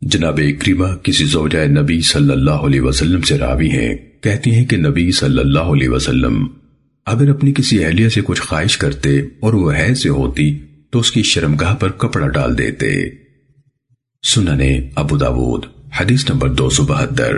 جناب اکریمہ کسی زوجہ نبی صلی اللہ علیہ وسلم سے راوی ہیں، کہتی ہیں کہ نبی صلی اللہ علیہ وسلم اگر اپنی کسی اہلیہ سے کچھ خواہش کرتے اور وہ حیض سے ہوتی تو اس کی شرمگاہ پر کپڑا ڈال دیتے۔ سننے ابو داود، حدیث نمبر دو سو بہتر۔